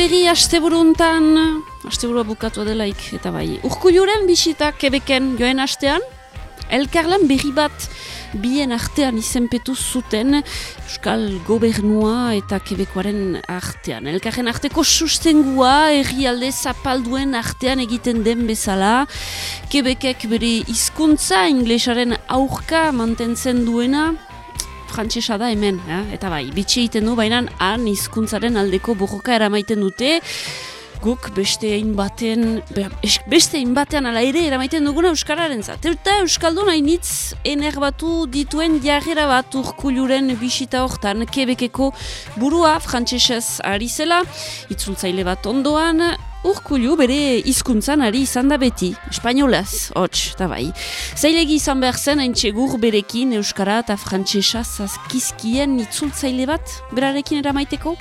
Zeberi asteburuntan, asteburua bukatu delaik, eta bai. Urkulluren bisita kebeken joen astean, elkarlan berri bat bien artean izenpetu zuten Euskal Gobernua eta Kebekoaren artean. Elkarren arteko sustengua herrialde zapalduen artean egiten den bezala. Kebekek bere hizkuntza inglesaren aurka mantentzen duena, frantsesa da hemen, eh? eta bai, bitxe egiten du, baina han hizkuntzaren aldeko borroka eramaiten dute, guk beste egin baten, beste egin batean ala ere eramaiten duguna Euskararen zat. Eta Euskaldun hainitz enerbatu dituen jarrera bat urkuluren bisita hortan, kebekeko burua frantsesez ari zela, itzultzaile bat ondoan, Urkulu bere hizkuntzan ari izan da beti, espainolaz, hots, eta bai. Zailegi izan behar zen, hain txegur berekin Euskara eta Frantsesa zazkizkien itzultzaile bat, berarekin eramaiteko.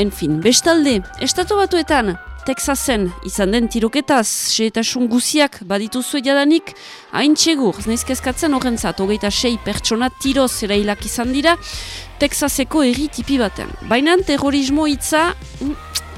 Enfin, bestalde, estatu batuetan, Texasen izan den tiroketaz, seetasun guziak badituzu jadanik, hain txegur, neizkezkatzen horren zat, hogeita sei pertsona tiroz erailak izan dira, Texaseko erri tipi baten. Baina terrorismo hitza,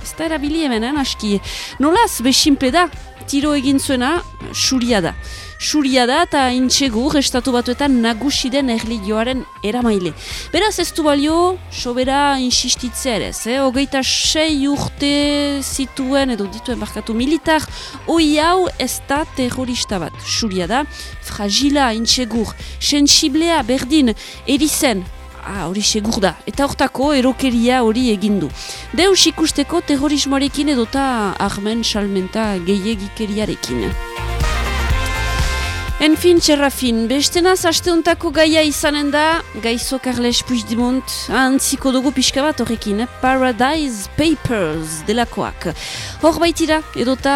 ez da erabili hemen, eh, aski. Nolaz, besimple da, tiro egin zuena, suria da. Suria da eta intxegur estatu batuetan nagusi den erligioaren eramaile. Beraz ez du balio, sobera insistitzea ere, eh? hogeita sei urte zituen edo dituen barkatu militar, oi hau ez da terrorista bat. Suria da, fragila, intxegur, sensiblea, berdin, erizen, ah, hori segur da. Eta hortako erokeria hori egindu. Deus ikusteko terrorismoarekin edota armen salmenta gehiagikeriarekin. Enfin, txerrafin, bestenaz asteuntako gaia izanen da, gaizo Carles Puigdemont, antziko dugu pixka bat horrekin? Paradise Papers delakoak. Hor baitira, edota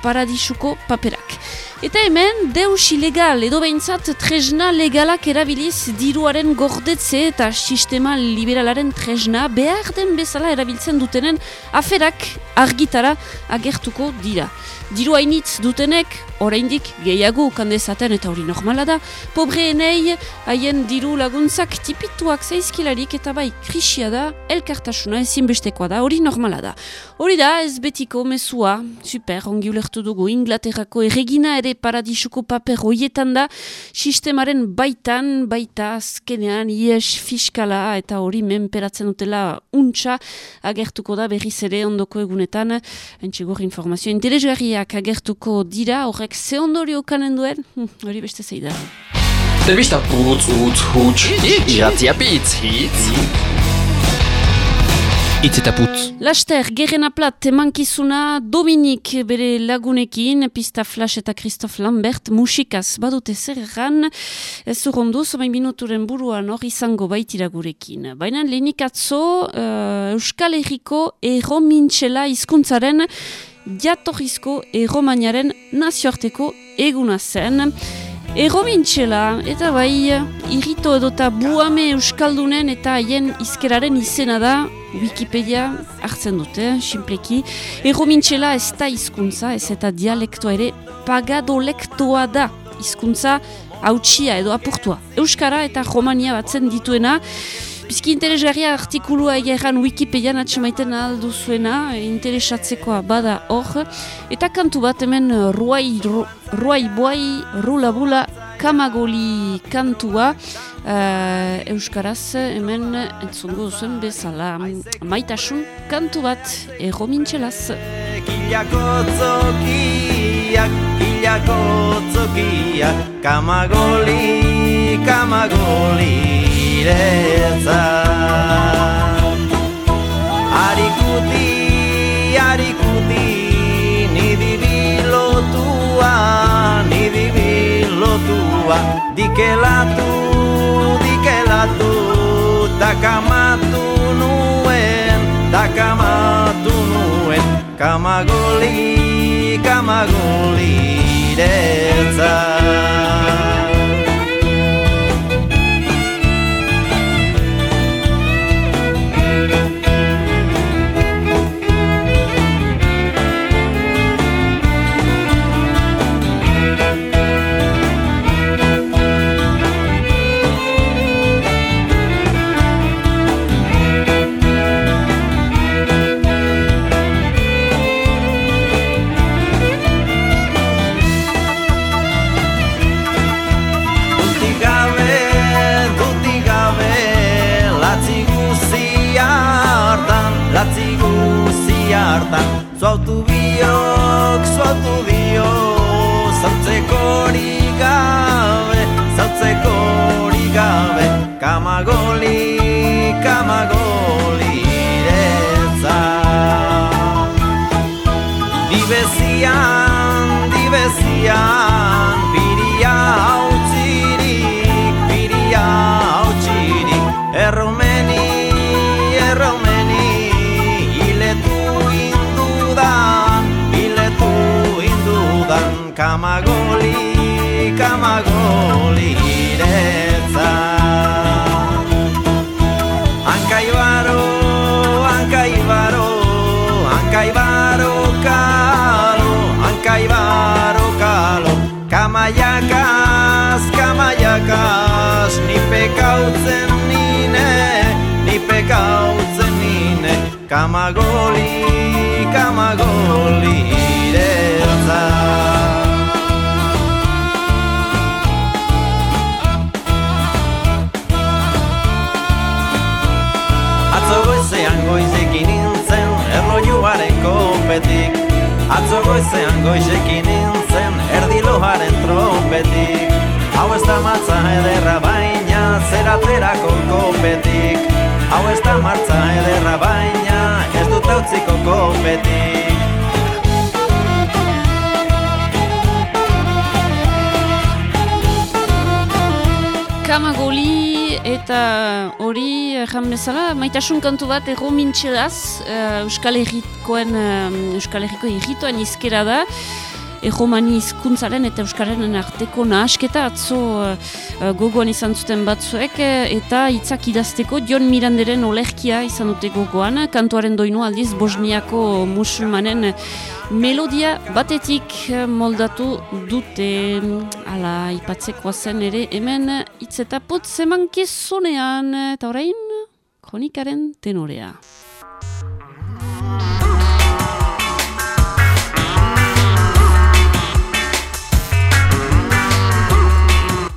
paradisuko paperak. Eta hemen, deus ilegal, edo behintzat tresna legalak erabiliz diruaren gordetze eta sistema liberalaren tresna behar den bezala erabiltzen dutenen aferak argitara agertuko dira. Diru hainitz dutenek, oraindik gehiago ukandezaten eta hori normala da, pobreenei haien diru laguntzak tipituak zaizkilarik eta bai krisia da, elkartasuna ezinbestekoa da, hori normala da. Hori da, ez betiko mesua, super, ongi ulertu dugu, Inglaterrako erregina ere paradisuko paper hoietan da, sistemaren baitan, baita azkenean, ies fiskala eta hori menperatzen dutela untxa, agertuko da berriz ere ondoko egunetan, entxegur informazio interesgarriak agertuko dira, horrek ze ondorio kanen duen, hm, hori beste zei da. Telebista putz, utz, huts, iratzia pitz, hitz. Itz eta putz. Laster, gerena plat, emankizuna Dominik bere lagunekin, Pista Flash eta Christophe Lambert, musikaz badute zerran, ez urrondu, zomain minuturen buruan hori izango baitira gurekin. Baina lehenik atzo, uh, Euskal Herriko erromintxela hizkuntzaren jatorrizko erromainaren nazioarteko eguna zen. Erromintxela, eta bai, irrito edota buame euskaldunen eta haien izkeraren izena da, Wikipedia hartzen dute, simpleki. Erromintxela ez da hizkuntza, ez eta dialektoa ere pagadolektoa da hizkuntza hautsia edo apurtua. Euskara eta Romania batzen dituena, Bizki interesgarria artikulua egeran Wikipedian atxamaiten aldu zuena, interesatzekoa bada hor. Eta kantu bat hemen ruai, ruai boai, rula bula, kamagoli kantua. Uh, Euskaraz hemen entzungo zuen bezala. Maitasun kantu bat, erro mintxelaz. Kilakotzokiak, kilakotzokiak, kamagoli, kamagoli niretzat Arikuti, arikuti, nidi bilotua, nidi bilotua. Dikelatu, dikelatu, takamatu nuen, takamatu nuen. Kamagoli, kamagoli, niretzat goizekin nintzen erlojuaren kopetik Atzo goizean goizekin nintzen erdilojaren trompetik. Hau ez da matza ederra baina zeraterako kopetik Hau ez da martza ederra baina ez dut hautziko kopetik Kamagoli eta hori jan bezala, maitasun kantu bat erro mintxedaz, uh, Euskal Herrikoen, um, Euskal Herriko Herritoen izkera da, Erromani hizkuntzaren eta Euskararen arteko nahasketa atzo uh, gogoan izan zuten batzuek eh, eta hitzak idazteko John Miranderen olerkia izan dute gogoan, kantuaren doinu aldiz Bosniako musulmanen melodia batetik moldatu dute ala ipatzekoa zen ere hemen hitz eta putz emankizunean eta orain kronikaren tenorea.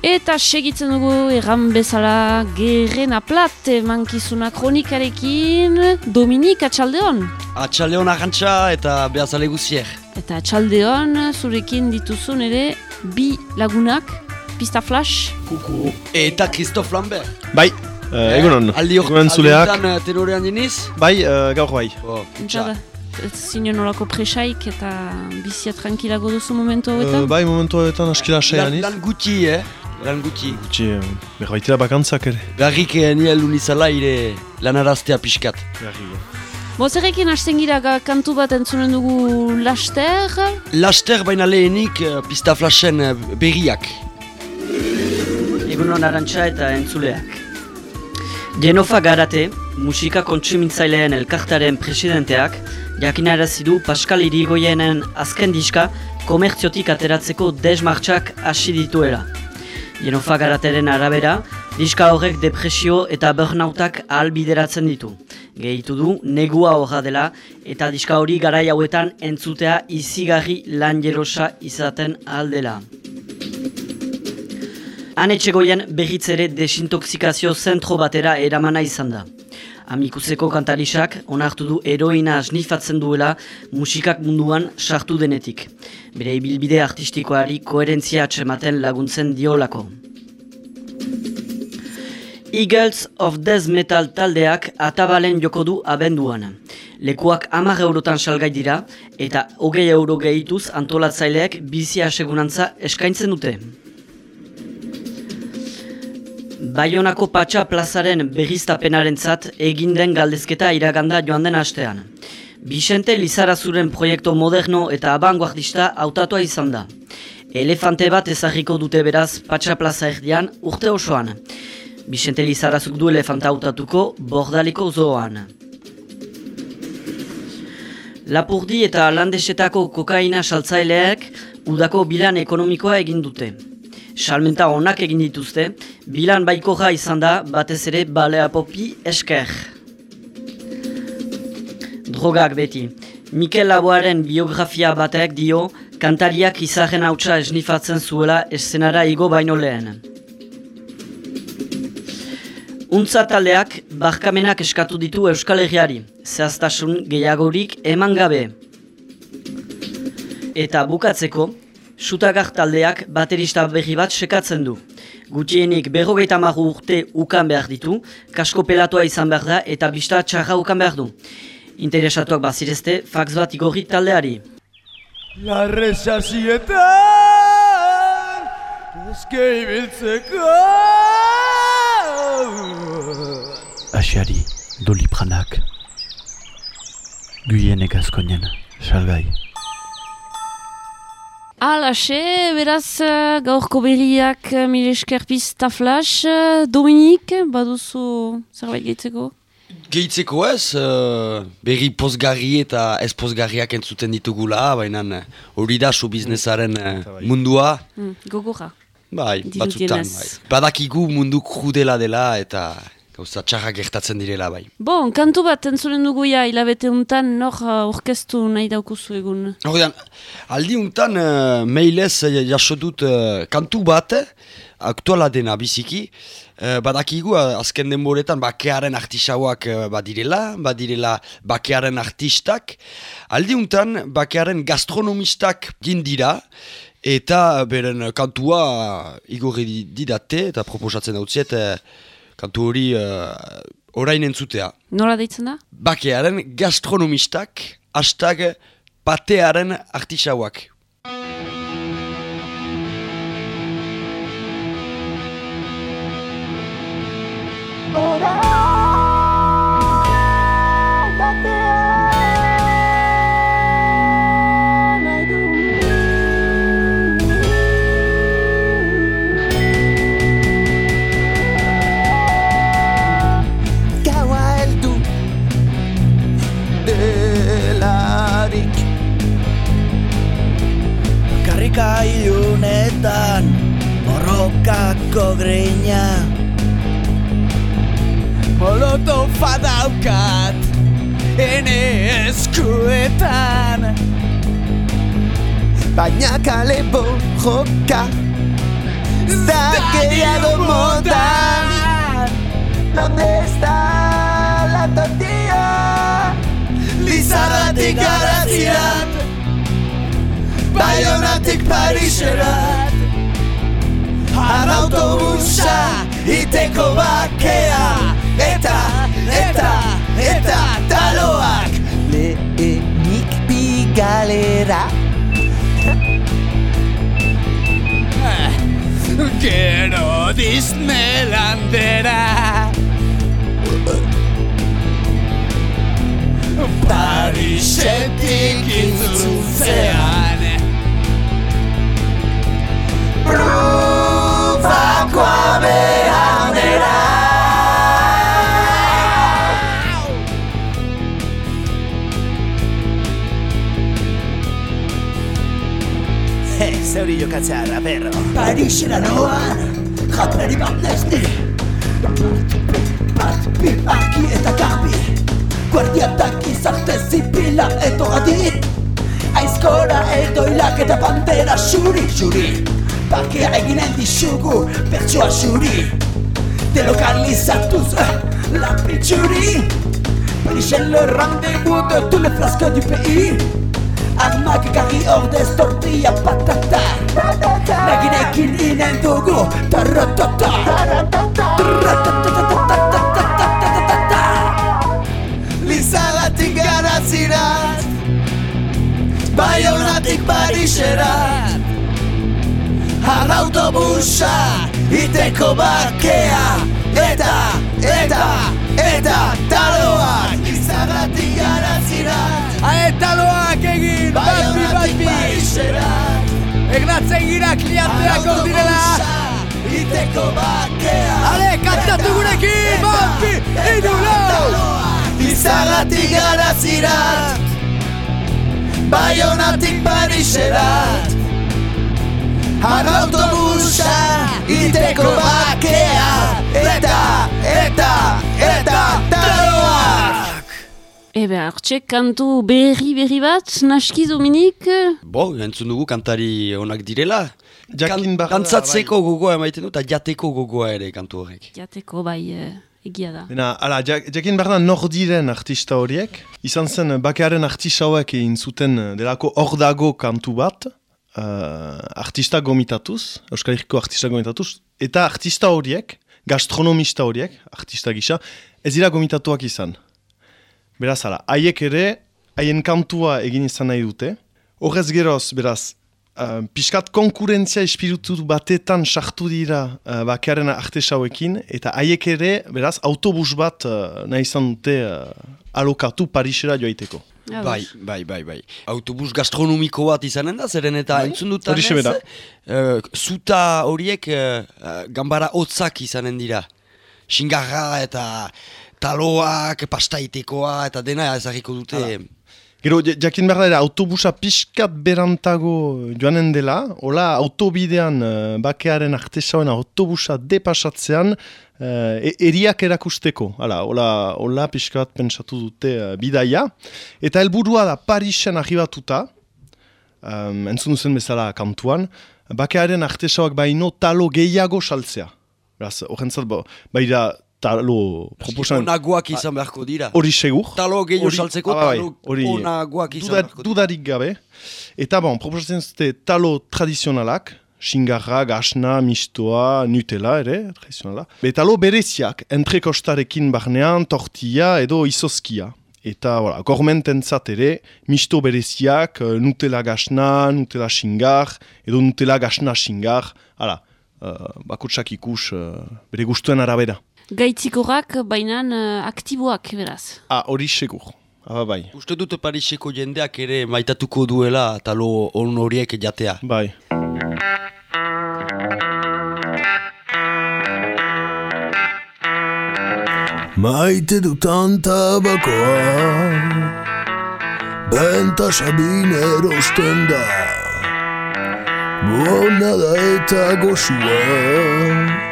Eta segitzen dugu erran bezala gerren aplat mankizuna kronikarekin Dominik Atxaldeon. Atxaldeon ahantxa eta behazale guzier. Eta Atxaldeon zurekin dituzun ere bi lagunak, Pista Flash. Kuku. Eta Christophe Lambert. Bai, uh, egunon, Aldi hor- egunon zuleak, aldietan, eh, tenorean jeniz? bai, uh, gaur bai. Oh, zinen nolako presaik eta bizia tranquilago duzu momentu Uh, hauetan? bai, momentu hauetan askila seianiz. lan gutxi, eh? Lan gutxi. Gutxi, berbaitera bakantzak ere. Garrik eh, ni heldu nizala ire lanaraztea pixkat. Bo, zerrekin hasten gira ga- kantu bat entzunen dugu laster, Laster baina lehenik eh, pista flashen eh, berriak. Egunon arantxa eta entzuleak. Genofa Garate, musika kontsumintzaileen elkartaren presidenteak, jakinarazi du Pascal Irigoyenen azken diska komertziotik ateratzeko desmartxak hasi dituela. Genofa Garateren arabera, diska horrek depresio eta burnoutak ahalbideratzen ditu. Gehitu du, negua horra dela eta diska hori garai hauetan entzutea izigarri lan jerosa izaten aldela. Han etxegoien berriz ere desintoxikazio zentro batera eramana izan da. Amikuseko kantarisak onartu du heroina snifatzen duela musikak munduan sartu denetik. Bere ibilbide artistikoari koherentzia atxematen laguntzen diolako. Eagles of Death Metal taldeak atabalen joko du abenduan. Lekuak hamar eurotan salgai dira eta hogei euro gehituz antolatzaileek bizi asegunantza eskaintzen dute. Baionako Patxa plazaren berriztapenarentzat egin den galdezketa iraganda joan den astean. Vicente Lizarazuren proiektu moderno eta abanguardista hautatua izan da. Elefante bat ezagiko dute beraz Patxa plaza erdian urte osoan. Vicente Lizarazuk du elefanta hautatuko bordaliko zoan. Lapurdi eta landesetako kokaina saltzaileak udako bilan ekonomikoa egin dute. Salmenta onak egin dituzte, bilan baikorra izan da batez ere balea popi esker. Drogak beti. Mikel Laboaren biografia batek dio, kantariak izaren hautsa esnifatzen zuela eszenara igo baino lehen. Untza taldeak barkamenak eskatu ditu Euskal Herriari, zehaztasun gehiagorik eman gabe. Eta bukatzeko, Sutagar taldeak baterista berri bat sekatzen du. Gutienik berrogeita maru urte ukan behar ditu, kasko pelatoa izan behar da eta bista txarra ukan behar du. Interesatuak bazirezte, fax bat igorri taldeari. Larresa zietan Eske ibiltzeko Asiari, dolipranak. Guienek azkoinen, salgai. Alaxe, beraz, eh, gaurko berriak mire esker pista flash. eh, Dominik, baduzu zerbait gehitzeko? Gehitzeko ez, uh, berri pozgarri eta ez pozgarriak entzuten ditugula, baina eh, hori da show businessaren eh, bai. mundua. Mm, gogorra. Bai, batzutan, bai. Badakigu mundu krudela dela eta gauza txarrak gertatzen direla bai. Bon, kantu bat entzuren dugu ja hilabete untan nor uh, orkestu nahi daukuzu egun. Horrean, aldi untan uh, mailez uh, jaso dut uh, kantu bat, aktuala dena biziki, uh, badakigu uh, azken denboretan bakearen artisauak uh, badirela, badirela bakearen artistak, aldi untan bakearen gastronomistak dira, eta beren kantua igorri di- didate eta proposatzen dautziet uh, kantu hori uh, orain entzutea. Nola deitzen da? Bakearen gastronomistak, hashtag patearen artisauak. Gaua Karrika ilunetan Borrokako greina. Molotofa daukat Ene eskuetan. Baina kale borroka Da gehiago modan. ¿Dónde está la tortilla? Lizarratik garazirat Baionatik Pariserat Han autobusa iteko bakea. Eta, eta, eta taloak. Lehenik bigalera Gero Disneylandera. Parisetik prufakoa behar dira Zeuri jokatzea, rapero Parixera noa, jatrari bat nesti Bat, bi, baki eta kapi. Guardiatak izarte zipila eto gati. Aizkora eto hilak eta pantera xuri, xuri. Bakea eginen dizugu bertsoa zuri. Delokalizatuz euh, la pitxuri Parisen le rendez-vous de tous les frasques du pays Armak garri ordez tortilla patata. Naginekin inen dugu tarratata Lizalatik garazirat Baionatik Pariserat. Han autobusa Iteko bakea Eta, eta, eta taloak Lizagatik garazirat Aetaloak egin, batbi, batbi! Egnatzen gira klienteak hor direla! Iteko bakea Ale, kantatu gurekin, batbi, idu lau! Izagatik garazirat Baionatik Pariserat Han autobusa Iteko bakea Eta, eta, eta taloak Ebe, hartxe, kantu berri berri bat, naski Dominik, Bo, entzun dugu kantari onak direla. Jakin da, Kantzatzeko gogoa emaiten du, eta jateko gogoa ere kantu horrek. jateko bai, eh, egia da. Bena, ala, jak, jakin behar da nor diren artista horiek. Izan zen, bakearen artista hauek egin zuten eh, delako hor dago kantu bat, uh, artista gomitatuz, Euskal Herriko artista gomitatuz, eta artista horiek, gastronomista horiek, artista gisa, ez dira gomitatuak izan. Beraz, ala, haiek ere, haien kantua egin izan nahi dute. Horrez geroz, beraz, uh, pixkat konkurentzia espiritu batetan sartu dira uh, bakearen artesauekin, eta haiek ere, beraz, autobus bat uh, nahi izan dute uh, alokatu Parisera joaiteko. Bai, bai, bai, bai. Autobus gastronomiko bat izanen da, zeren eta entzun dutan Horixe bera. eh, zuta horiek eh, eh, gambara hotzak izanen dira. Xingarra eta taloak, pastaitekoa eta dena ezagiko dute. Gero, ja- jakin behar da, ere, autobusa pixkat berantago joanen dela, hola autobidean uh, bakearen artesauen autobusa depasatzean uh, eriak erakusteko. Hala, hola, hola pixkat pentsatu dute uh, bidaia. Eta helburua da Parisen arribatuta, um, entzun duzen bezala kantuan, bakearen artesauak baino talo gehiago saltzea. Horrentzat, bo, baira talo proposan... Onagoak izan beharko dira. Hori segur. Talo gehiago saltzeko, ah, bai, talo onagoak izan Duda, beharko dira. dudarik gabe. Eta bon, proposatzen zute talo tradizionalak, xingarra, gasna, mistoa, Nutella ere, tradizionala. Be talo bereziak, entrekostarekin barnean, tortilla edo izoskia. Eta, voilà, gormententzat ere, misto bereziak, eh, Nutella gasna, Nutella xingar, edo Nutella gasna xingar, hala, uh, bakutsak ikus uh, bere gustuen arabera. Gaitzikorak, baina uh, aktiboak, beraz. Ah, hori segur. Ah, bai. Uste dute Pariseko jendeak ere maitatuko duela talo on horiek jatea. Bai. Maite dutan tabakoa Benta sabin erosten da Bona da eta goxua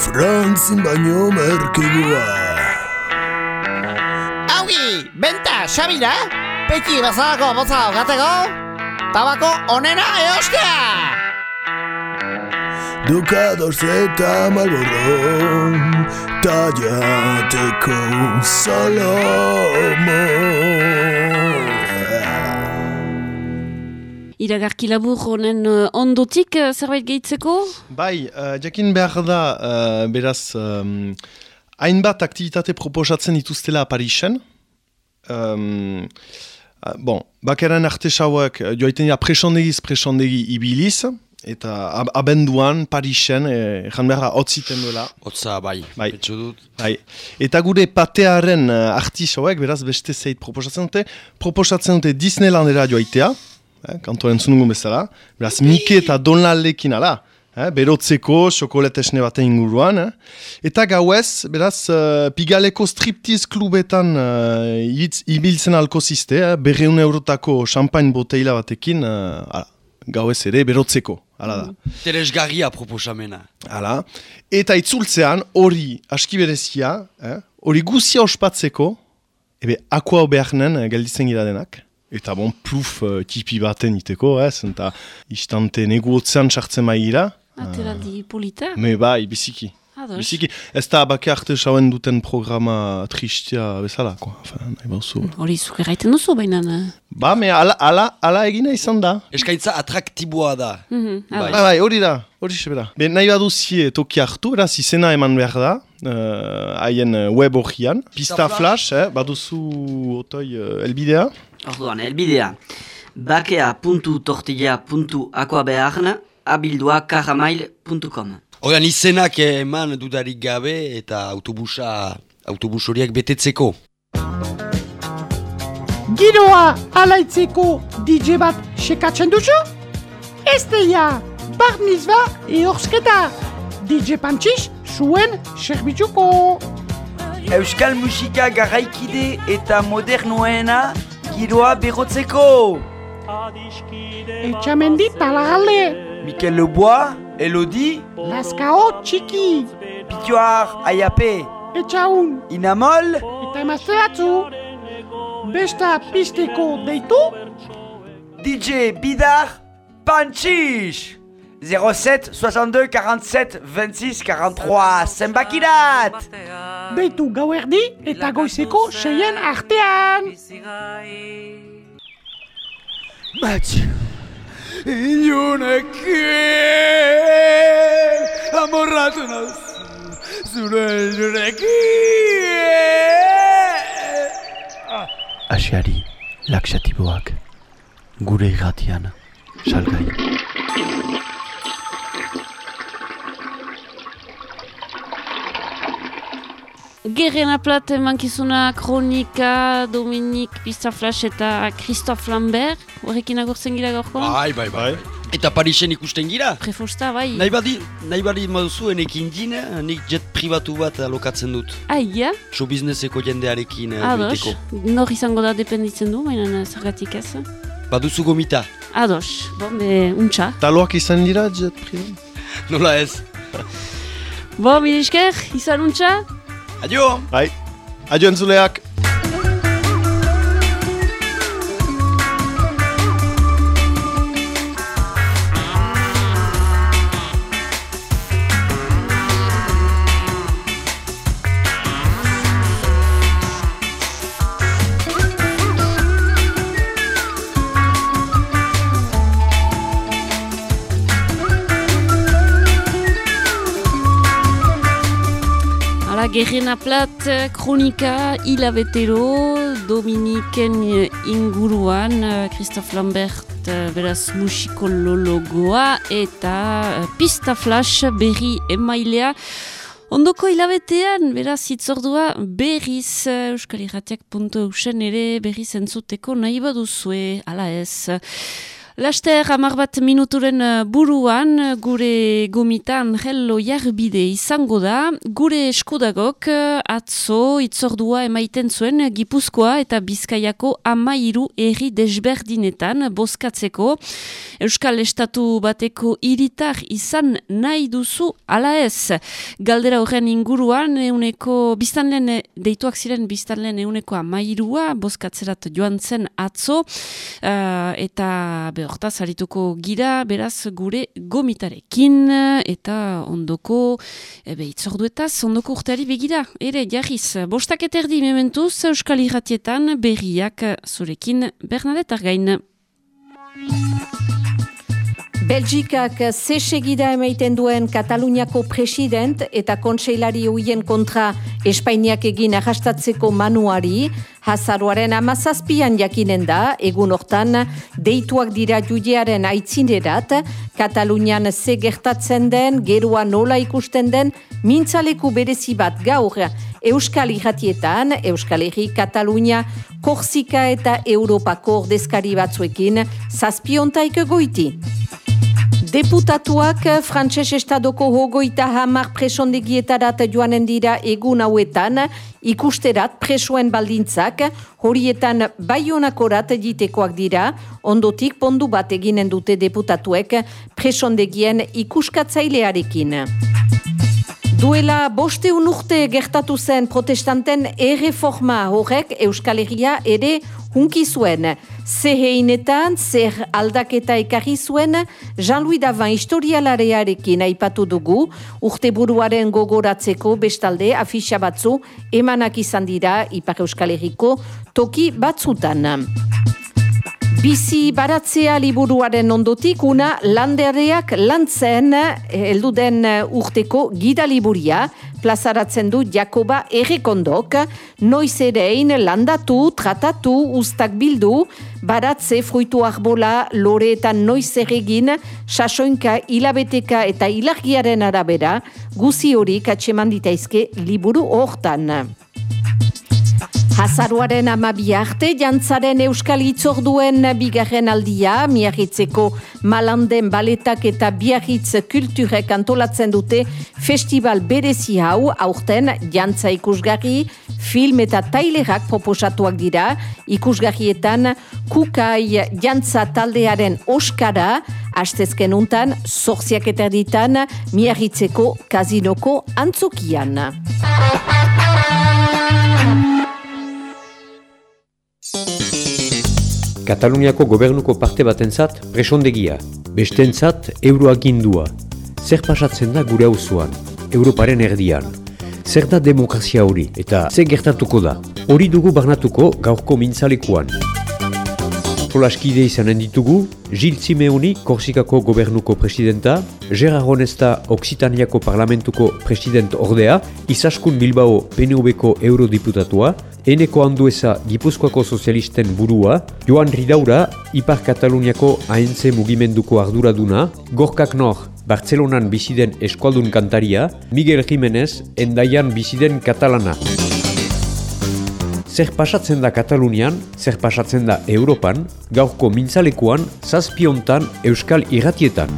Frantzin baino merkigua Augi, benta, xabira, peki bezalako botza gateko, tabako onena eostea! Dukados eta malborro Tallateko Salomo Iragarki labur honen uh, ondotik uh, zerbait gehitzeko? Bai, uh, jakin behar da, uh, beraz, um, hainbat aktivitate proposatzen dituztela Parisen. Um, uh, bon, bakaren artesauak joaiten dira presondegiz, presondegi ibiliz, eta ab abenduan Parisen, eh, jan behar hotziten duela. Otza, bai, Bai. betxu dut. Bai. Eta gure patearen uh, artisauek, beraz, beste zeit proposatzen dute, proposatzen dute Disneylandera joaitea, eh, kanto entzunungun bezala, beraz, Mike eta Donaldekin ala, eh, berotzeko, xokolete esne baten inguruan, eh. eta gauez, beraz, uh, pigaleko striptease klubetan uh, ibiltzen alko ziste, eh, berreun eurotako champagne boteila batekin, uh, ala, gauez ere berotzeko, ala da. Teresgarria proposamena. Hala. Eta itzultzean hori aski berezia, eh? hori guzia ospatzeko, ebe akua beharnen eh, gelditzen gira denak. Eta bon, pluf uh, tipi baten iteko, ez? Eta istante neguotzean sartzen maigira. Ateraldi polita? Me bai, biziki. Ados. Biziki. Ez da bake arte sauen duten programa tristia bezala, koa. Enfin, nahi bauzu. Hori zuk erraiten duzu, baina... uh, Ba, me ala, ala, ala egina izan da. Eskaintza atraktiboa da. mhm, Bai. Bai, bai, hori da, hori sebera. Be, nahi baduzie toki hartu, beraz, izena eman behar da, eh, haien uh, web horian. Pista Flash. Flash, eh, baduzu otoi uh, elbidea. Orduan, elbidea. bakea.tortilla.aquabearn abildua karamail.com Horrean izenak eman dudarik gabe eta autobusa, autobus horiek betetzeko. Giroa alaitzeko DJ bat sekatzen duzu? Ez deia, bar mizba eorzketa. DJ Pantxiz zuen serbitzuko. Euskal musika garaikide eta modernoena giroa berotzeko. Etxamendi talagalde, Mikel Lebois, Elodie, laskao txiki. Pituar Ayape, Etxaun, Inamol, eta emazte batzu. Besta pisteko deitu, DJ Bidar, Panchis. 07 62 47 26 43 zenbakirat! Deitu gau erdi eta goizeko seien artean. Matx, ilunekin, amorratu nauz, zure ilunekin. Asiari, laksatiboak, gure irratian, salgai. Gerren aplat mankizuna kronika Dominik Pistaflash eta Christophe Lambert. Horrekin agurtzen gira gaurko? Bai, bai, bai. Eta Parisen ikusten gira? Prefosta, bai. Nahi badi, nahi badi maduzu enekin dine, nik jet pribatu bat alokatzen dut. Aia, Show businesseko jendearekin eh, ados. Nor izango da dependitzen du, baina zergatik ez. Baduzu gomita, Ados, bon, be, untxa. Taloak izan dira, jet privat? nola ez? Bo, mire esker, izan untxa? Adio! Bai, adio entzuleak! Hala, gerren aplat, kronika hilabetero, Dominiken eh, inguruan, eh, Christophe Lambert eh, beraz musikolologoa eta Pista Flash berri emailea. Ondoko hilabetean, beraz, hitzordua berriz eh, Euskal Irratiak puntu eusen ere berriz entzuteko nahi baduzue, ala ez. Laster, hamar bat minuturen eh, buruan, eh, gure gomitan hello jarbide izango da, gure eskudagok eh, atzo itzordua emaiten zuen Gipuzkoa eta Bizkaiako amairu erri desberdinetan bozkatzeko. Euskal Estatu bateko iritar izan nahi duzu ala ez. Galdera horren inguruan, euneko, biztanlen, deituak ziren biztanlen euneko amairua, bozkatzerat joan zen atzo, eh, eta be, hortaz harituko gira, beraz gure gomitarekin, eta ondoko, ebe, itzorduetaz, ondoko urteari begira, ere, jarriz, bostak eterdi mementuz, Euskal Irratietan berriak zurekin Bernadette Argain. Belgikak ze segida emaiten duen Kataluniako president eta kontseilari hoien kontra Espainiak egin arrastatzeko manuari, hazaruaren amazazpian jakinen da, egun hortan, deituak dira judearen aitzinerat, Katalunian ze gertatzen den, gerua nola ikusten den, mintzaleku berezi bat gaur, Euskal Irratietan, Euskal Herri, Katalunia, Korsika eta Europako ordezkari batzuekin, zazpiontaik goiti. Deputatuak frantses estadoko hogoita hamar presondegietarat joanen dira egun hauetan, ikusterat presoen baldintzak, horietan baionakorat egitekoak dira, ondotik pondu bat eginen dute deputatuek presondegien ikuskatzailearekin. Duela bosteun urte gertatu zen protestanten erreforma horrek Euskal Herria ere hunki zuen. Zeheinetan, zer aldaketa ekarri zuen, Jean-Louis Davan historialarearekin aipatu dugu, urte buruaren gogoratzeko bestalde afixa batzu emanak izan dira Ipar Euskal Herriko toki batzutan. Bizi baratzea liburuaren ondotik una landereak lantzen elduden urteko gida liburia. Plazaratzen du Jakoba errekondok, noiz erein landatu, tratatu, ustak bildu, baratze fruitu arbola loreetan noiz erregin, sasoinka, hilabeteka eta hilargiaren arabera, guzi hori katseman ditaizke liburu hortan. Hazaruaren amabi arte, jantzaren euskal itzorduen bigarren aldia, miarritzeko malanden baletak eta biarritz kulturek antolatzen dute festival berezi hau, aurten jantza ikusgarri, film eta tailerak proposatuak dira, ikusgarrietan kukai jantza taldearen oskara, hastezken untan, zorziak eta ditan, miarritzeko kazinoko antzokian. Kataluniako gobernuko parte batentzat presondegia. Bestentzat euroagindua. Zer pasatzen da gure auzoan, Europaren erdian. Zer da demokrazia hori eta zer gertatuko da. Hori dugu barnatuko gaurko mintzalekuan. Solaskide izanen ditugu, Gil Zimeoni, Korsikako gobernuko presidenta, Gerard Honesta, Oksitaniako parlamentuko president ordea, Izaskun Bilbao, PNV-ko eurodiputatua, Eneko Andueza, Gipuzkoako sozialisten burua, Joan Ridaura, Ipar Kataluniako ANC mugimenduko arduraduna, Gorkak Nor, Bartzelonan biziden eskualdun kantaria, Miguel Jimenez, Endaian biziden katalana. Zer pasatzen da Katalunian, zer pasatzen da Europan, gaurko mintzalekuan, zazpiontan Euskal Irratietan.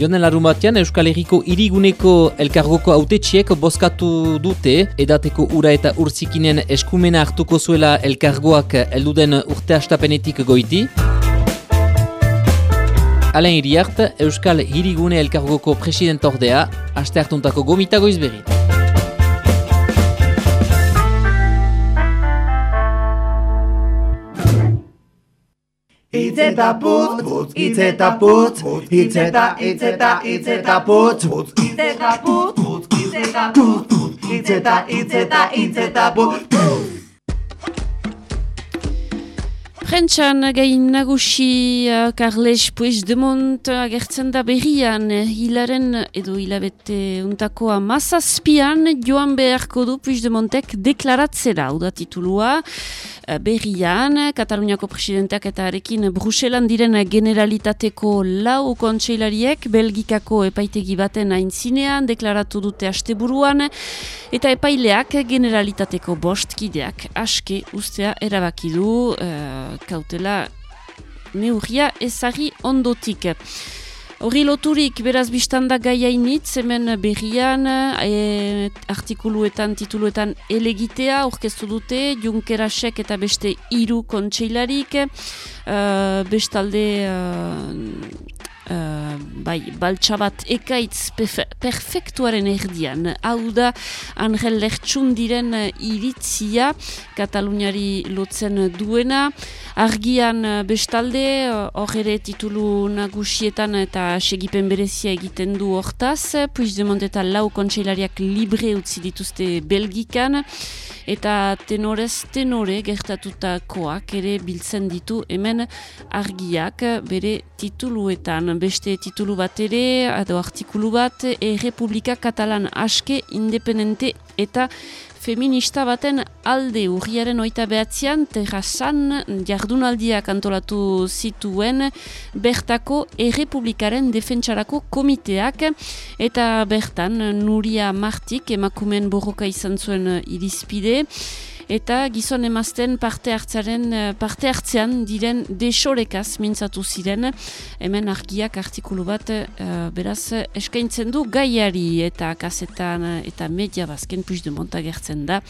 Jonen larun batean Euskal Herriko iriguneko elkargoko autetxiek bozkatu dute edateko ura eta urzikinen eskumena hartuko zuela elkargoak elduden urte astapenetik goiti. Alain Iriart, Euskal Hirigune elkargoko presidenta ordea, aste hartuntako gomitago izberri. Itz eta putz, itz eta putz, itz eta, itz eta, putz, itz putz, itz putz, itz eta, itz eta putz. Prentxan gain nagusi Carles Puigdemont agertzen da berrian eh, hilaren edo hilabete untakoa mazazpian joan beharko du Puigdemontek deklaratzera, hau da titulua uh, berrian, Kataluniako presidenteak eta arekin Bruselan diren generalitateko lau kontseilariek Belgikako epaitegi baten aintzinean deklaratu dute asteburuan eta epaileak generalitateko bost kideak aske ustea erabaki du uh, kautela neurria ezari ondotik. Horri loturik, beraz biztanda gaiainitz, hemen berrian, e, artikuluetan, tituluetan elegitea, orkestu dute, Junkerasek eta beste hiru kontseilarik, uh, bestalde... Uh, Uh, bai, baltsabat ekaitz perfektuaren erdian. Hau da, Angel Lertxun diren iritzia, Kataluniari lotzen duena. Argian bestalde, hor ere titulu nagusietan eta segipen berezia egiten du hortaz. Puigdemont eta lau kontseilariak libre utzi dituzte Belgikan. Eta tenorez tenore gertatutakoak ere biltzen ditu hemen argiak bere tituluetan. Beste titulu bat ere, edo artikulu bat, e Republika Katalan aske independente eta feminista baten alde urriaren oita behatzean, terrazan jardunaldiak antolatu zituen bertako errepublikaren defentsarako komiteak. Eta bertan Nuria Martik emakumen borroka izan zuen irizpide eta gizon emazten parte hartzaren eh, parte hartzean diren desorekaz mintzatu ziren. Hemen argiak artikulu bat uh, beraz eskaintzen du gaiari eta kasetan eta media bazken puiz de montagertzen da.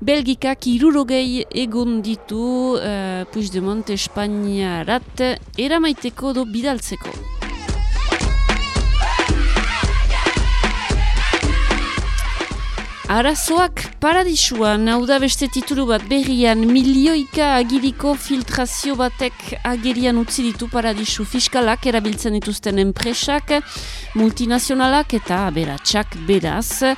Belgikak irurogei egun ditu uh, puiz de mont Espainiarat eramaiteko do bidaltzeko Arazoak paradisua, hau da beste titulu bat berrian milioika agiriko filtrazio batek agerian utzi ditu paradisu fiskalak erabiltzen dituzten enpresak, multinazionalak eta beratxak beraz.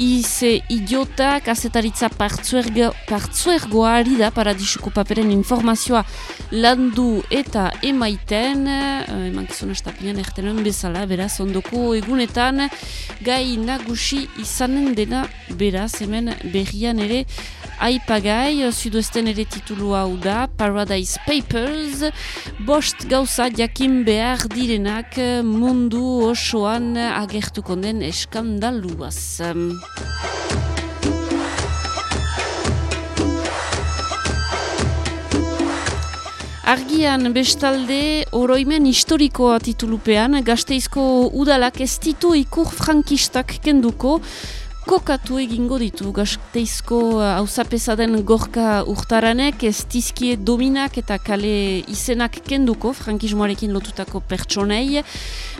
Ize idiota, kasetaritza partzuergoa ari da paradisuko paperen informazioa landu eta emaiten, uh, eman kizuna estapinan ertenen bezala, beraz, ondoko egunetan, gai nagusi izanen dena, beraz, hemen berrian ere, aipagai, sudoesten ere titulu hau da, Paradise Papers, bost gauza jakin behar direnak mundu osoan agertuko den eskandaluaz. Argian bestalde oroimen historikoa titulupean, gazteizko udalak ez ditu ikur frankistak kenduko, kokatu egingo ditu gazteizko hauzapeza den gorka urtaranek ez dizkie dominak eta kale izenak kenduko frankismoarekin lotutako pertsonei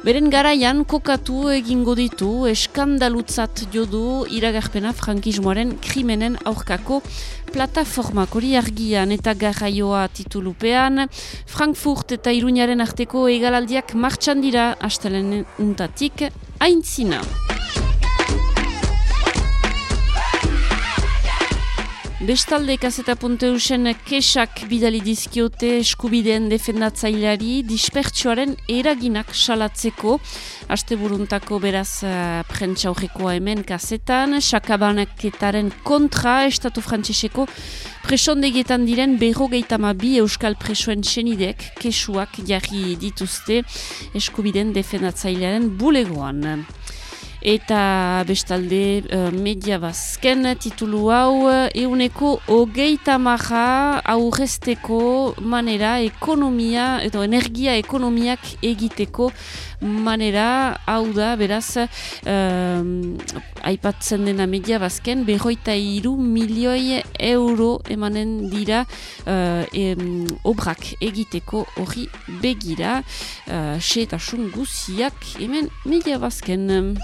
beren garaian kokatu egingo ditu eskandalutzat jodu iragarpena frankismoaren krimenen aurkako plataformak hori argian eta garraioa titulupean Frankfurt eta Iruñaren arteko egalaldiak martxan dira astelen untatik aintzina. Bestalde kaseta Ponteusen kesak bidali dizkiote eskubideen defendatzaileari dispertsioaren eraginak salatzeko. Aste buruntako beraz uh, prentsa horrekoa hemen kasetan, sakabanaketaren kontra estatu frantzeseko presondegietan diren berrogeitama bi euskal presoen senidek kesuak jarri dituzte eskubideen defendatzailearen bulegoan. Eta bestalde uh, media bazken titulu hau euneko hogeita maja aurrezteko manera ekonomia edo energia ekonomiak egiteko manera hau da beraz uh, aipatzen dena media bazken berroita iru milioi euro emanen dira uh, em, obrak egiteko hori begira uh, xe eta guziak hemen media bazken.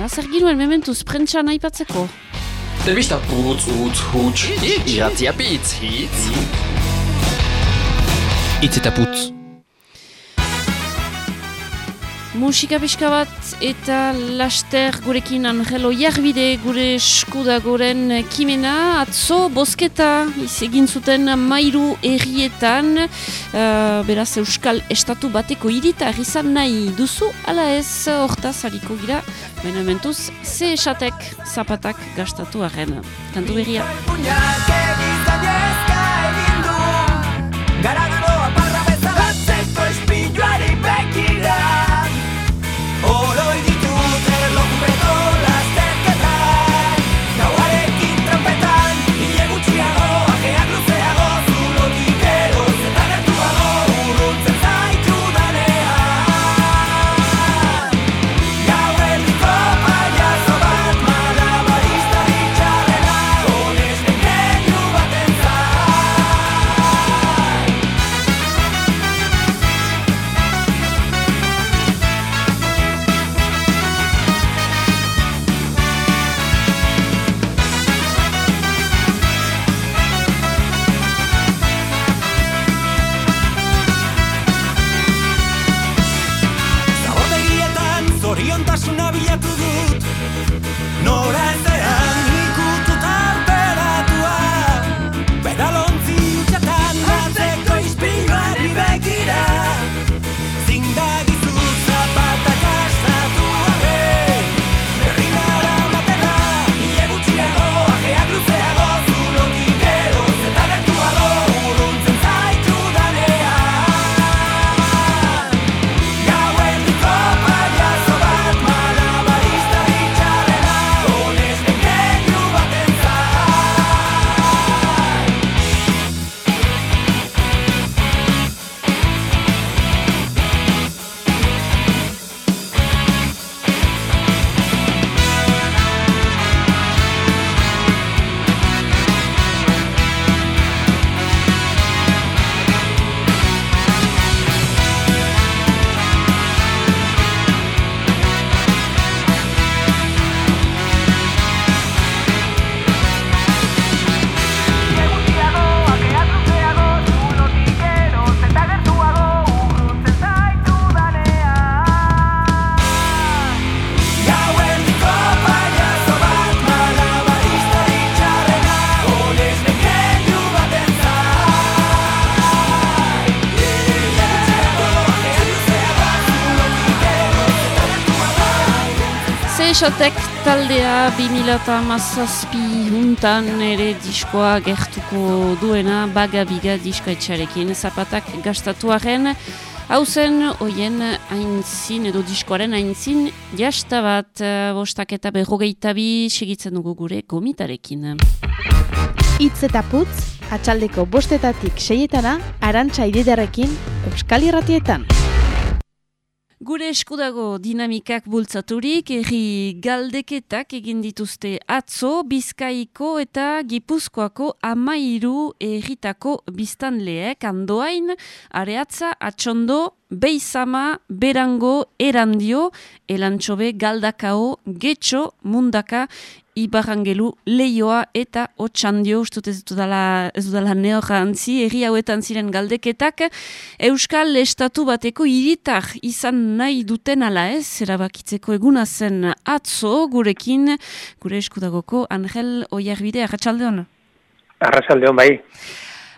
Ala zer ginuen mementuz prentsa nahi patzeko? Telebista putz, utz, huts, iratia pitz, hitz. Itz eta putz. Musika pixka bat eta laster gurekin Angelo Jarbide gure eskudagoren kimena atzo bosketa egin zuten mairu errietan uh, beraz Euskal Estatu bateko irita izan nahi duzu ala ez hortaz hariko gira. Baina mentuz ze esatek zapatak gastatu arren. Kantu berria Esatek taldea 2008 huntan ere diskoa gertuko duena bagabiga diskaetxarekin zapatak gastatuaren hau zen hoien aintzin edo diskoaren aintzin jasta bat eh, bostak eta berrogeita bi segitzen dugu gure gomitarekin. Itz eta putz, atxaldeko bostetatik seietana, arantxa ididarekin, Euskal Irratietan. Gure eskudago dinamikak bultzaturik, erri galdeketak egin dituzte atzo, bizkaiko eta gipuzkoako amairu erritako biztanleek, andoain, areatza, atxondo, Beizama, Berango, Erandio, Elantxobe, Galdakao, Getxo, Mundaka, Ibarangelu, Leioa eta Otxandio, ustut ez dudala, ez dudala neorantzi, erri hauetan ziren galdeketak, Euskal Estatu bateko iritar izan nahi duten ala ez, erabakitzeko eguna zen atzo, gurekin, gure eskudagoko, Angel Oiarbide, Arratxaldeon? Arratxaldeon, bai.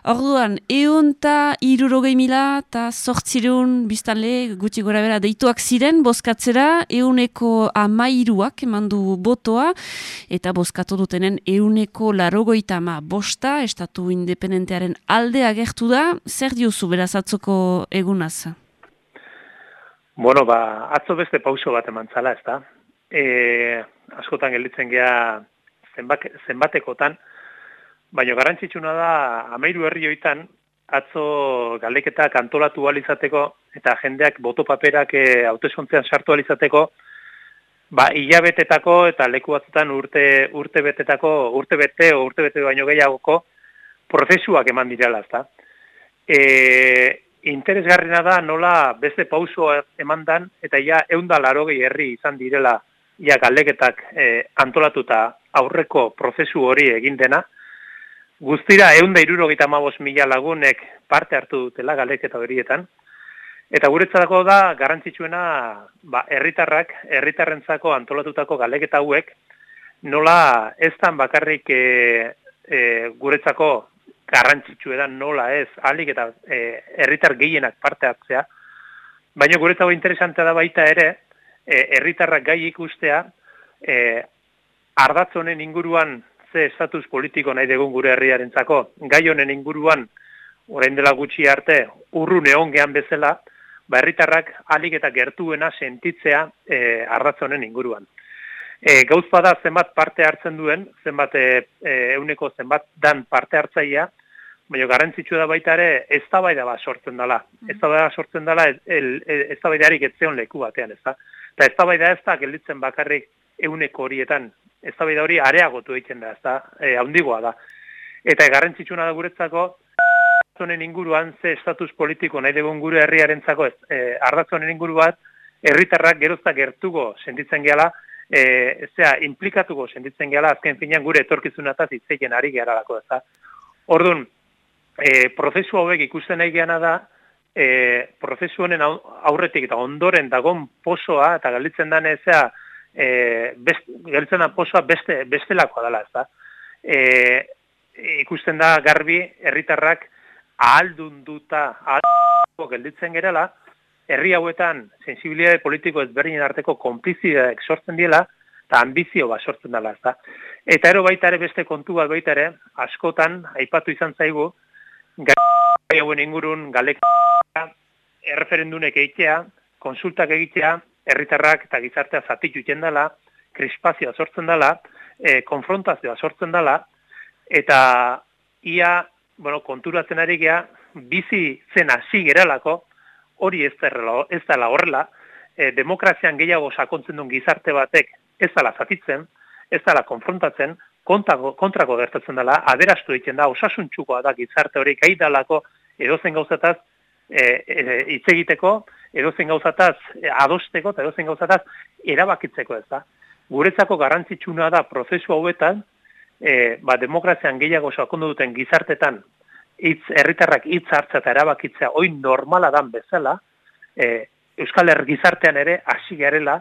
Orduan, eun eta irurogei mila eta sortzireun biztanle gutxi gora bera deituak ziren, bozkatzera euneko amairuak eman du botoa, eta bozkatu dutenen euneko larogoita ama bosta, estatu independentearen alde agertu da, zer diozu beraz egunaz? Bueno, ba, atzo beste pauso bat eman zala, ez da? E, askotan gelditzen gea zenbatekotan, Baina garantzitsuna da, amairu herri hoitan, atzo galdeketak antolatu alizateko, eta jendeak botopaperak e, autoeskontzean sartu alizateko, ba, hilabetetako eta leku batzutan urte, urte betetako, urte bete o urte bete baino gehiagoko, prozesuak eman direla, ezta. E, interesgarrina da nola beste pauso eman dan, eta ja eunda larogei herri izan direla, ja galdeketak e, antolatuta aurreko prozesu hori egin dena, Guztira, eunda irurogeita mabos mila lagunek parte hartu dutela galeketa horietan. Eta guretzako da, garrantzitsuena, ba, erritarrak, erritarrentzako antolatutako galeketa hauek, nola ez dan bakarrik e, e, guretzako garrantzitsu nola ez, alik eta e, erritar gehienak parte hartzea, baina guretzako interesantea da baita ere, e, erritarrak gai ikustea, e, ardatzonen inguruan ze estatus politiko nahi degun gure herriarentzako. Gai honen inguruan orain dela gutxi arte urrun egon gean bezala ba herritarrak alik eta gertuena sentitzea e, arratzonen inguruan. E, gauz bada zenbat parte hartzen duen zenbat e, e, euneko zenbat dan parte hartzaia baina garrantzitsua da baita ere eztabaida bat sortzen dela. Mm. eztabaida sortzen dela eztabaidarik etzeon leku batean ez da eta eztabaida ez da gelditzen bakarrik euneko horietan eztabaida hori areagotu egiten da, ezta? Eh, handigoa da. Eta garrantzitsuna da guretzako honen inguruan ze estatus politiko nahi dugun gure herriarentzako ez eh ardatzonen inguru bat herritarrak gerozta gertugo sentitzen gehala eh zea implikatuko sentitzen gehala azken finean gure etorkizunataz hitzeien ari geralako ezta ordun eh prozesu hauek ikusten nahi geana da eh prozesu honen aurretik eta ondoren dagon posoa eta galditzen da ezea e, best, geltzen posoa beste, bestelakoa dela, ez da. E, ikusten da garbi, herritarrak ahaldunduta, ahaldunduta gelditzen gerela, herri hauetan sensibilitate politiko ezberdinen arteko konplizideak sortzen diela, eta ambizio bat sortzen dela, ez da. Eta ero baita ere beste kontu bat baita ere, askotan, aipatu izan zaigu, gai hauen ingurun, galek erreferendunek eitea, konsultak egitea, herritarrak eta gizartea zatitu iten dela, krispazioa sortzen dela, e, konfrontazioa sortzen dela, eta ia, bueno, konturatzen ari gea, bizi zen hasi geralako, hori ez dela, ez dela horrela, e, demokrazian gehiago sakontzen duen gizarte batek ez dela zatitzen, ez dela konfrontatzen, kontrako, kontrako gertatzen dela, aderastu egiten da, osasuntxukoa da gizarte hori gaidalako edozen gauzataz e, e, hitz egiteko, edozen gauzataz eh, adosteko eta edozen gauzataz erabakitzeko ez da. Guretzako garrantzitsuna da prozesu hauetan, e, ba, demokrazian gehiago sakondu duten gizartetan hitz herritarrak hitz hartza eta erabakitzea oin normala dan bezala, e, Euskal Herri gizartean ere hasi garela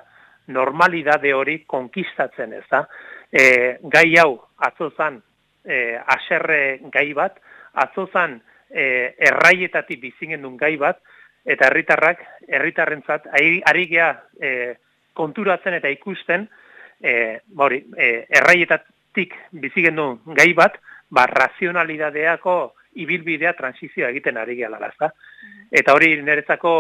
normalidade hori konkistatzen ez da. E, gai hau atzozan e, aserre gai bat, atzozan e, erraietatik bizingendun gai bat, eta herritarrak herritarrentzat ari gea e, konturatzen eta ikusten e, hori e, erraietatik bizigendu gai bat ba razionalidadeako ibilbidea transizioa egiten ari gea ezta Eta hori niretzako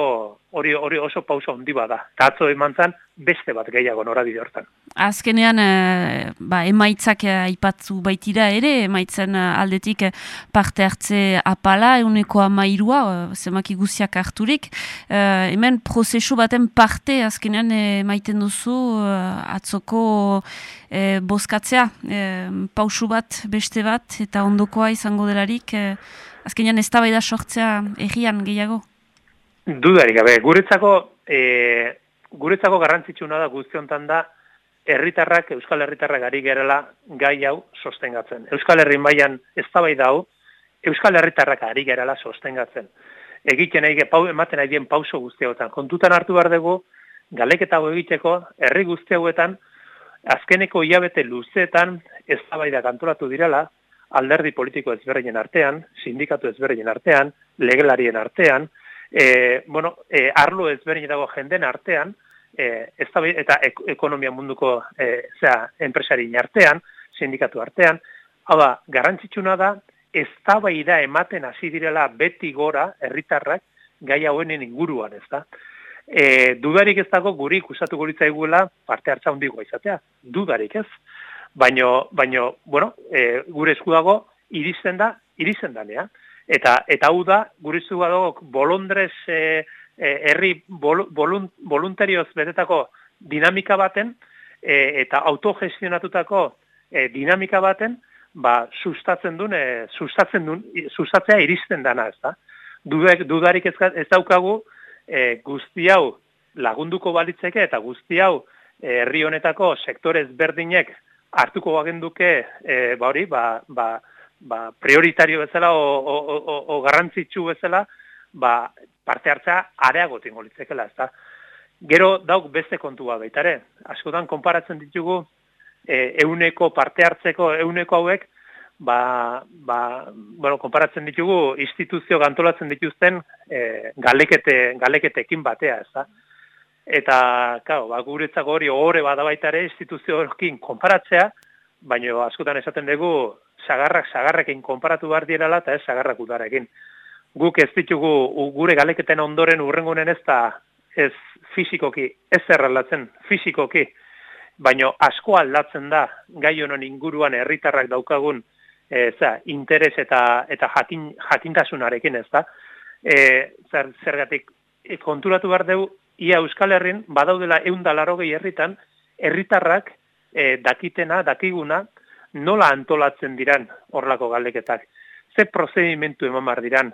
hori hori oso pauso handi bada. Ta atzo emantzan beste bat gehiago norabide hortan. Azkenean, e, ba, emaitzak eh, aipatzu baitira ere, emaitzen eh, aldetik parte hartze apala, euneko amairua, zemaki guziak harturik. E, hemen prozesu baten parte, azkenean emaiten duzu atzoko e, bozkatzea, pausu bat, beste bat, eta ondokoa izango delarik, e, azkenean ez da sortzea egian gehiago? Dudarik, gabe, guretzako, e, guretzako garrantzitsuna da guzti honetan da, herritarrak, Euskal Herritarrak ari gerela gai hau sostengatzen. Euskal Herri mailan ez da hau, Euskal Herritarrak ari gerela sostengatzen. Egiten nahi, pau, ematen nahi dien pauso guzti hauetan. Kontutan hartu behar dugu, galeketa hau egiteko, herri guzti hauetan, azkeneko hilabete luzeetan ez da kantolatu direla, alderdi politiko ezberdinen artean, sindikatu ezberdinen artean, legelarien artean, e, bueno, e, arlo ezberdin dago jenden artean, e, ez da, eta ekonomia munduko e, zera, enpresarien artean, sindikatu artean, hau da, garrantzitsuna da, ez da ematen hasi direla beti gora herritarrak gai hauenen inguruan, ez da. E, dudarik ez dago guri ikusatu guritza iguela parte hartza hundigoa izatea. Dudarik ez baino, baino bueno, e, gure esku dago iristen da, iristen da, nea. Eta, eta hau da, gure esku dago bolondrez e, e, herri bol, voluntarioz betetako dinamika baten, e, eta autogestionatutako e, dinamika baten, ba, sustatzen duen, e, sustatzen duen, sustatzea iristen dana, ez da. Dudek, dudarik ez, ez daukagu, e, guzti hau lagunduko balitzeke, eta guzti hau herri honetako sektorez berdinek hartuko bagenduke e, ba hori, ba, ba, ba prioritario bezala o, o, o, o garrantzitsu bezala, ba parte hartza areago tingo litzekela, ezta. Gero dauk beste kontua baitare. Askotan konparatzen ditugu e, euneko parte hartzeko euneko hauek ba, ba, bueno, konparatzen ditugu instituzio gantolatzen dituzten e, galekete, galeketekin batea, ezta. Eta, claro, ba, guretzako hori ohore bada baita ere instituzio horrekin konparatzea, baina askotan esaten dugu sagarrak sagarrekin konparatu behar direla eta ez sagarrak udarekin. Guk ez ditugu gure galeketen ondoren urrengunen ez da ez fizikoki, ez erralatzen fizikoki, baina asko aldatzen da gai honen inguruan herritarrak daukagun e, za, interes eta eta jakin, jakintasunarekin ez da. E, zer, zergatik e, konturatu behar dugu ia Euskal Herrin badaudela eunda larogei herritan, herritarrak e, dakitena, dakiguna, nola antolatzen diran horlako galdeketak. Ze prozedimentu eman bar diran,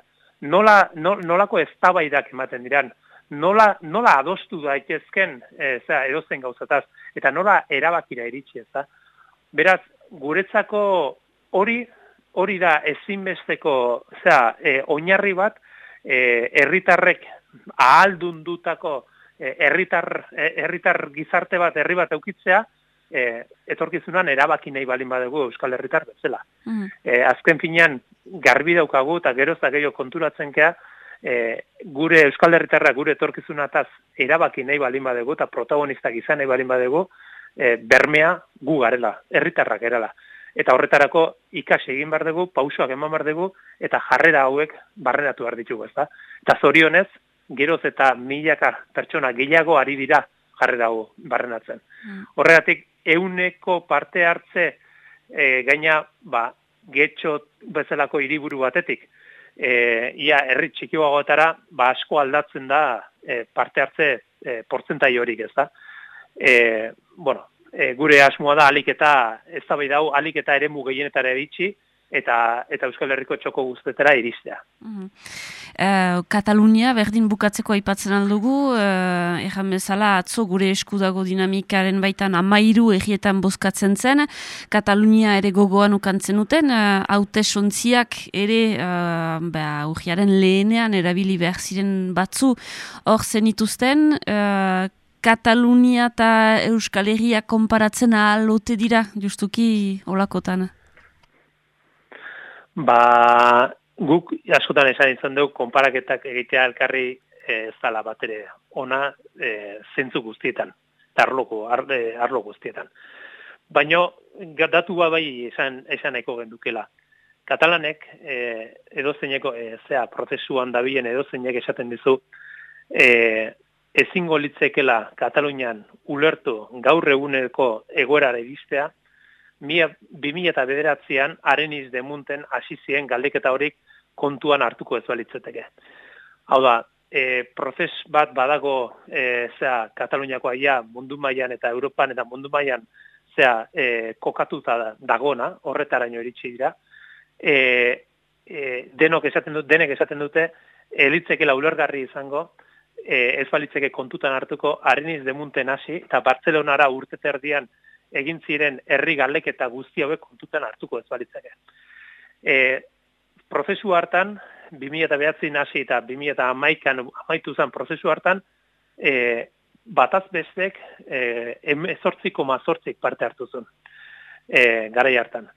nola, no, nolako eztabaidak ematen diran, nola, nola adostu daitezken e, zera, edozen gauzataz, eta nola erabakira iritsi ez da. Beraz, guretzako hori, hori da ezinbesteko zera, e, oinarri bat, e, herritarrek ahaldundutako Eh, herritar eh, herritar gizarte bat herri bat eukitzea e, etorkizunan erabaki nahi balin badugu euskal herritar bezala. Mm. azken finean garbi daukagu eta geroz da gehiago konturatzen kea e, gure euskal herritarra gure etorkizunataz erabaki nahi balin badugu eta protagonistak izan nahi balin badugu e, bermea gu garela, herritarrak erala. Eta horretarako ikasi egin behar dugu, pausoak eman behar dugu, eta jarrera hauek barrenatu behar ditugu, ez da? Eta zorionez, geroz eta milaka pertsona gehiago ari dira jarri dago barrenatzen. Mm. Horregatik, euneko parte hartze e, gaina, ba, getxo bezalako hiriburu batetik, e, ia herri txikiagoetara ba asko aldatzen da e, parte hartze e, portzentai horik, ez da? E, bueno, e, gure asmoa da alik eta ez da bai dau, alik eta ere mugehienetara eritxi, eta eta Euskal Herriko txoko guztetera iristea. Mm Katalunia berdin bukatzeko aipatzen aldugu, uh, erran bezala atzo gure eskudago dinamikaren baitan amairu egietan bozkatzen zen, Katalunia ere gogoan ukantzen uten, uh, haute sontziak ere ba, urgiaren lehenean erabili behar ziren batzu. Hor zenituzten, Katalunia eta Euskal Herria konparatzen alote dira, justuki olakotan? Ba, guk askotan esan izan dugu, konparaketak egitea elkarri e, ez dala bat ere ona e, zentzu guztietan, arloko, arlo guztietan. Baina, datu bai esan, esan eko gendukela. Katalanek e, edozeineko e, zea prozesuan dabilen edozeinek esaten dizu e, ezingo litzekela Katalunian ulertu gaur eguneko egoerara iristea, bi mila eta bederatzean areniz demunten hasi ziren galdeketa horik kontuan hartuko ez balitzeteke. Hau da, e, prozes bat badago e, zera, Kataluniakoa ia mundu mailan eta Europan eta mundu mailan zera, e, kokatuta dagona, horretaraino iritsi dira. E, e, denok esaten dut, denek esaten dute, elitzekela ulergarri izango, e, ez balitzeke kontutan hartuko, areniz demunten hasi, eta Bartzelonara urte terdian egin ziren herri galeketa guzti hauek kontutan hartuko ez balitzeke. E, prozesu hartan, 2009 hasi eta 2011an amaitu zen prozesu hartan, e, bataz bestek e, emezortziko mazortzik parte hartu zuen e, garai hartan.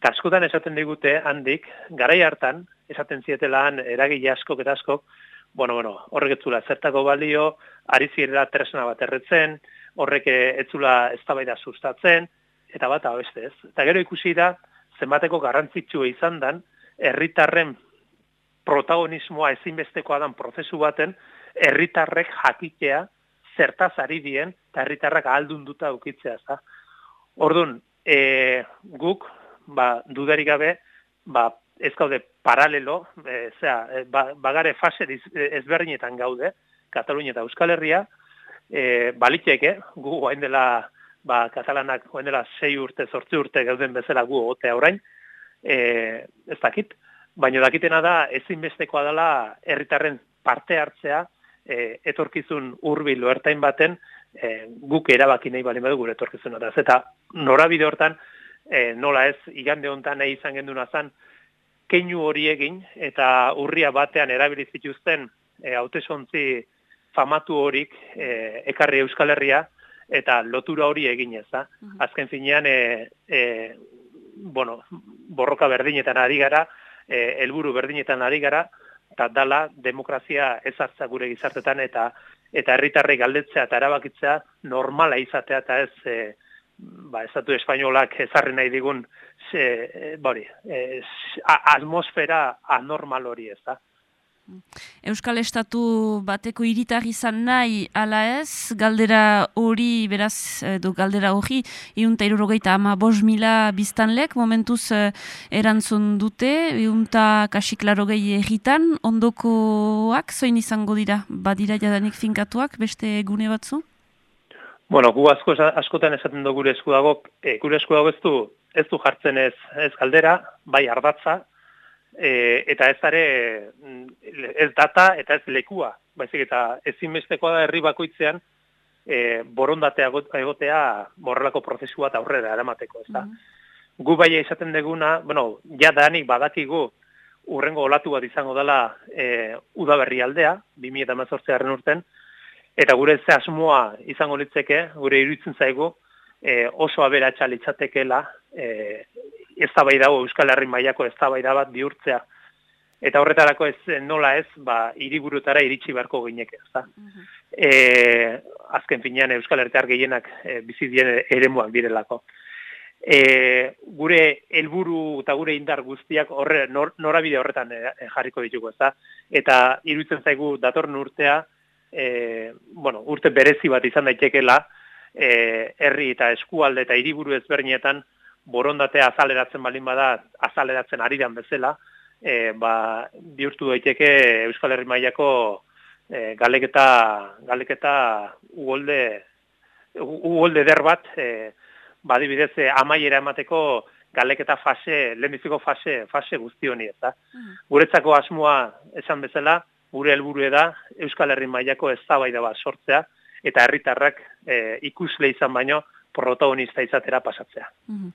Kaskotan esaten digute handik, garai hartan, esaten zietelahan eragile askok eta askok, bueno, bueno, horregetzula, zertako balio, ari zirela tresna bat erretzen, horrek etzula eztabaida sustatzen eta bat beste ez. Eta gero ikusi da zenbateko garrantzitsua izan dan herritarren protagonismoa ezinbestekoa dan prozesu baten herritarrek jakitea zertaz ari dien eta herritarrak ahaldunduta ukitzea za. Ordun, e, guk ba dudarik gabe ba ez gaude paralelo, e, zera, ba, bagare fase ezberdinetan gaude, Katalunia eta Euskal Herria, e, baliteke, gu guain dela, ba, katalanak guain dela sei urte, zortzi urte gauden bezala gu otea orain, e, ez dakit, baina dakitena da ezinbestekoa dela herritarren parte hartzea e, etorkizun hurbil ertain baten e, guk erabaki nahi bali gure etorkizun da. Eta norabide hortan, e, nola ez, igande hontan nahi izan genduna zan, keinu hori egin eta urria batean erabilizituzten e, hautesontzi famatu horik e, ekarri Euskal Herria eta lotura hori egin ez da. Azken finean, e, e, bueno, borroka berdinetan ari gara, e, helburu berdinetan ari gara, eta dala demokrazia ezartza gure gizartetan eta eta herritarrei galdetzea eta erabakitzea normala izatea eta ez e, ba, estatu espainolak ezarri nahi digun e, bori, e, atmosfera anormal hori ez da. Euskal Estatu bateko hiritar izan nahi ala ez, galdera hori, beraz, edo galdera hori, iunta irurogeita ama bos mila biztanlek, momentuz eh, erantzun dute, iunta kasiklaro gehi egitan, ondokoak, zoin izango dira, badira jadanik finkatuak, beste gune batzu? Bueno, gu asko, askotan esaten dugu gure eskudago, e, gure eskudago ez du, ez du jartzen ez, ez galdera, bai ardatza, e, eta ez are ez data eta ez lekua, baizik eta ezinbestekoa da herri bakoitzean e, borondatea egotea borrelako prozesu bat aurrera eramateko, ez da. Mm Gu bai izaten deguna, bueno, ja danik badakigu urrengo olatu bat izango dela e, udaberri aldea, 2018 urten, eta gure ze asmoa izango litzeke, gure iruditzen zaigu, e, oso aberatsa litzatekeela e, eztabaida Euskal Herri mailako eztabaida bat bihurtzea. Eta horretarako ez nola ez, ba hiriburutara iritsi beharko gineke, ezta. E, azken finean Euskal Herritar gehienak e, bizi dien eremuak direlako. E, gure helburu eta gure indar guztiak horre norabide horretan e, jarriko ditugu, ezta. Eta iruditzen zaigu datorren urtea, e, bueno, urte berezi bat izan daitekeela, herri eta eskualde eta hiriburu ezberdinetan borondatea azaleratzen balin bada, azaleratzen ari dan bezala, e, ba, bihurtu daiteke Euskal Herri mailako e, galeketa, galeketa ugolde, ugolde der bat, e, badibidez e, amaiera emateko galeketa fase, lehenbiziko fase, fase guzti honi, eta mm. guretzako asmoa esan bezala, gure helburu da Euskal Herri mailako eztabaida bat sortzea, eta herritarrak e, ikusle izan baino, protagonista izatera pasatzea. Mm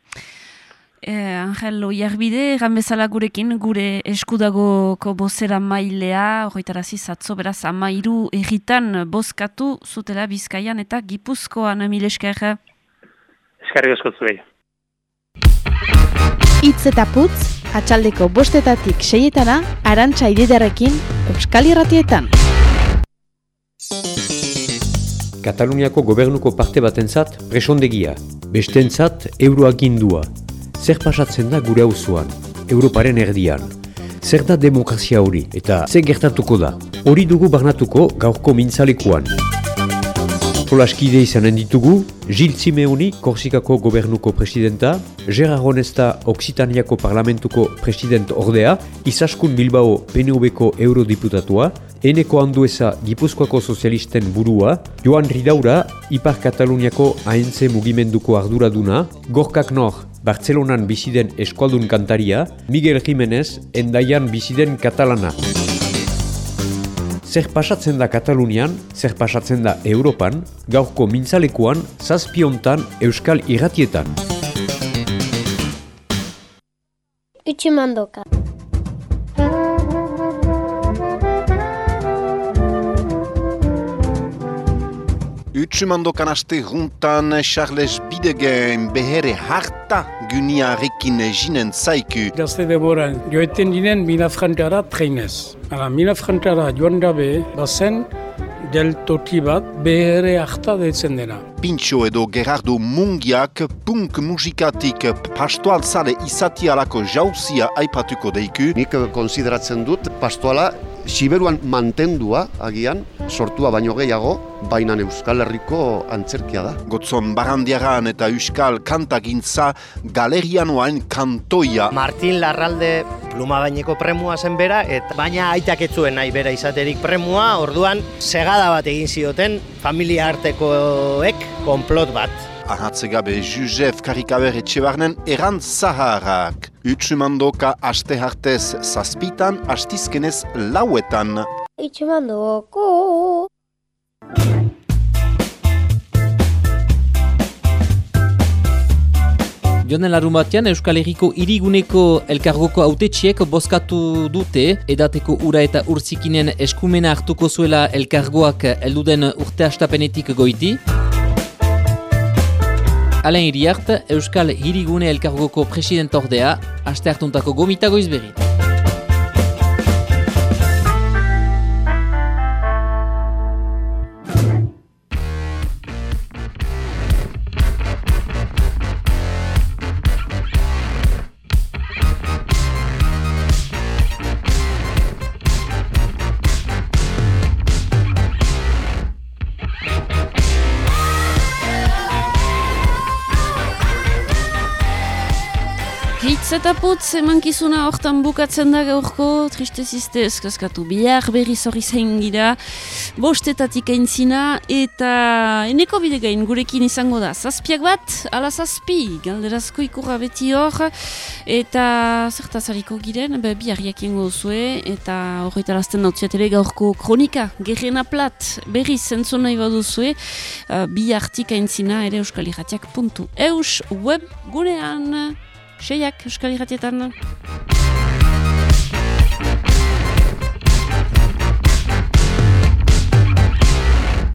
Eh, Angel, oiarbide, egan bezala gurekin, gure eskudagoko bozera mailea, horretarazi zatzo, beraz, amairu egitan bozkatu zutela bizkaian eta gipuzkoan, mil esker. Eskerri eskotzuei. Itz eta putz, atxaldeko bostetatik seietana, arantxa ididarekin, Euskal Irratietan. Kataluniako gobernuko parte batentzat presondegia, bestentzat euroagindua. Zer pasatzen da gure auzoan? Europaren erdian. Zer da demokrazia hori eta zer gertatuko da? Hori dugu barnatuko gaurko mintzalekuan. Solaskide izanen ditugu, Gil Zimeoni, Korsikako gobernuko presidenta, Gerard Honesta, Oksitaniako parlamentuko president ordea, Izaskun Bilbao, PNV-ko eurodiputatua, Eneko Andueza, Gipuzkoako sozialisten burua, Joan Ridaura, Ipar Kataluniako ANC mugimenduko arduraduna, Gorkak Nor, Bartzelonan biziden eskualdun kantaria, Miguel Jimenez, Endaian biziden katalana. Zer pasatzen da Katalunian, zer pasatzen da Europan, gaurko mintzalekuan, zazpiontan Euskal Irratietan. Utsumandoka. Utsumandokan aste juntan Charles Bidegen behere harta guniarekin jinen zaiku. Gazte deboran, joeten dinen minafrantara treinez. Hala, minafrantara joan dabe, bazen del toti bat behere harta detzen dena. Pintxo edo Gerardo Mungiak punk musikatik pastoaltzale izatialako jauzia aipatuko deiku. Nik konsideratzen dut pastoala Siberuan mantendua agian, sortua baino gehiago, baina Euskal Herriko antzerkia da. Gotzon barandiaran eta Euskal kantagintza galerianoain kantoia. Martin Larralde pluma baineko premua zen bera, eta baina aitak etzuen nahi bera izaterik premua, orduan segada bat egin zioten familia artekoek konplot bat. Ahatzegabe Josef Karikaber etxebarnen erant zaharrak. Utsumandoka aste hartez zazpitan, astizkenez lauetan. Utsumandoko. Jonen larun batean Euskal Herriko iriguneko elkargoko autetxiek bozkatu dute edateko ura eta urtzikinen eskumena hartuko zuela elkargoak elduden urte astapenetik goiti. Alain Iriart, Euskal Hirigune elkargoko president ordea, aste hartuntako gomitago izberri. Eta putz emankizuna hortan bukatzen da gaurko, triste ziste eskazkatu bihar berri zorri zein gira, bostetatik aintzina, eta eneko bidegain gurekin izango da, zazpiak bat, ala zazpi, galderazko ikurra beti hor, eta zertazariko giren, be, bihar jakingo zue, eta horretarazten nautziatele gaurko kronika, gerrena plat, berri zentzun nahi baduzue, uh, bihartik aintzina ere euskaliratiak puntu. Eus web gurean, seiak euskal irratietan.